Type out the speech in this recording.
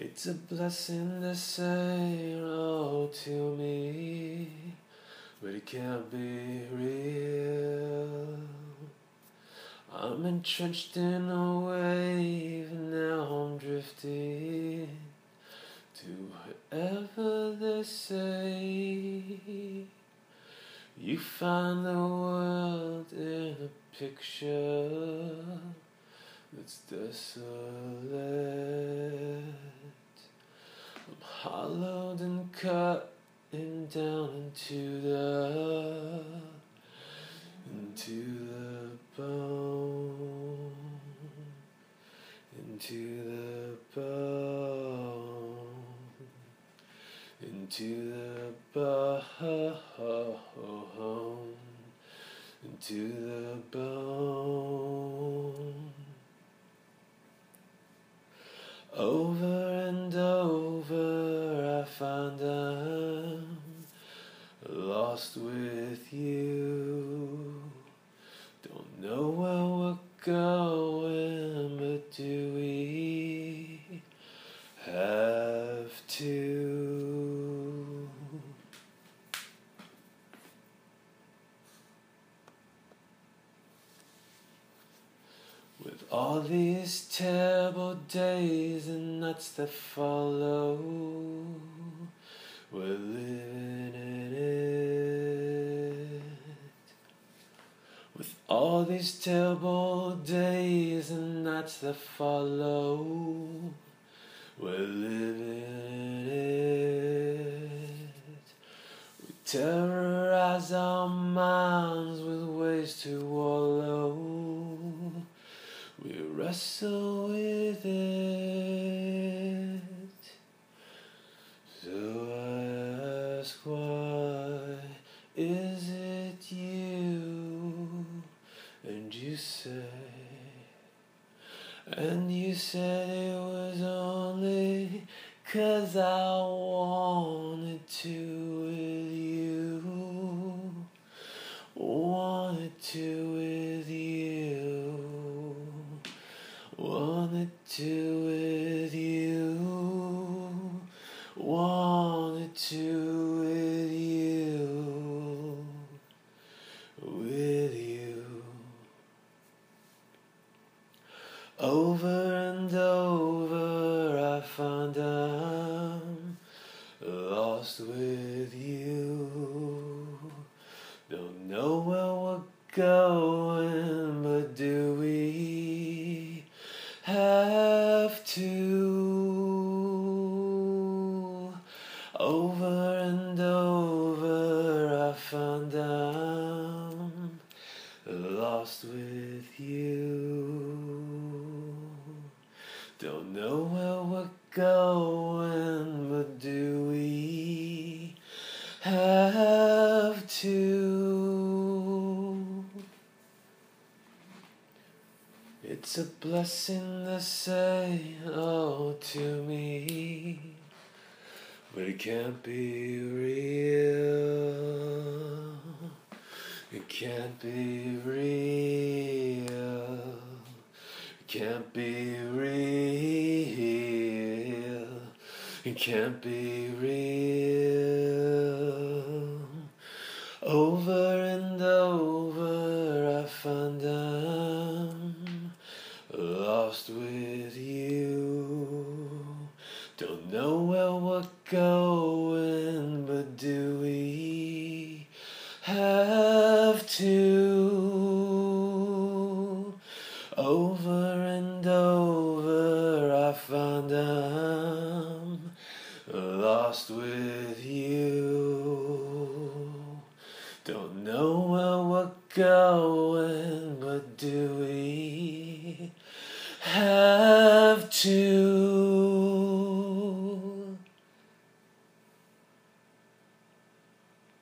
It's a blessing to say hello to me, but it can't be real. I'm entrenched in a wave, and now I'm drifting to whatever they say. You find the world in a picture that's desolate. I'm hollowed and cut and down into the into the bone, into the bone, into the bone, into the bone. Over and over, I find I'm lost with you. Don't know where we're going, but do we have to? With all these terrible days and nights that follow, we're living in it. With all these terrible days and nights that follow, we're living in it. We terrorize our minds with ways to wallow. Wrestle with it. So I ask, why is it you? And you say, and you said it was only cause I wanted to with you. Wanted to with you. Wanted to with you. Wanted to with you. With you. Over and over, I find I'm lost with you. Don't know where we're going, Over and over, I find I'm lost with you. Don't know where we're going, but do we have to? It's a blessing to say oh to me, but it can't be real. It can't be real. It can't be real. It can't be real. Over and over, I find I'm lost Don't know where we're going, but do we have to? Over and over, I find I'm lost with you. Don't know where we're going, but do we have to?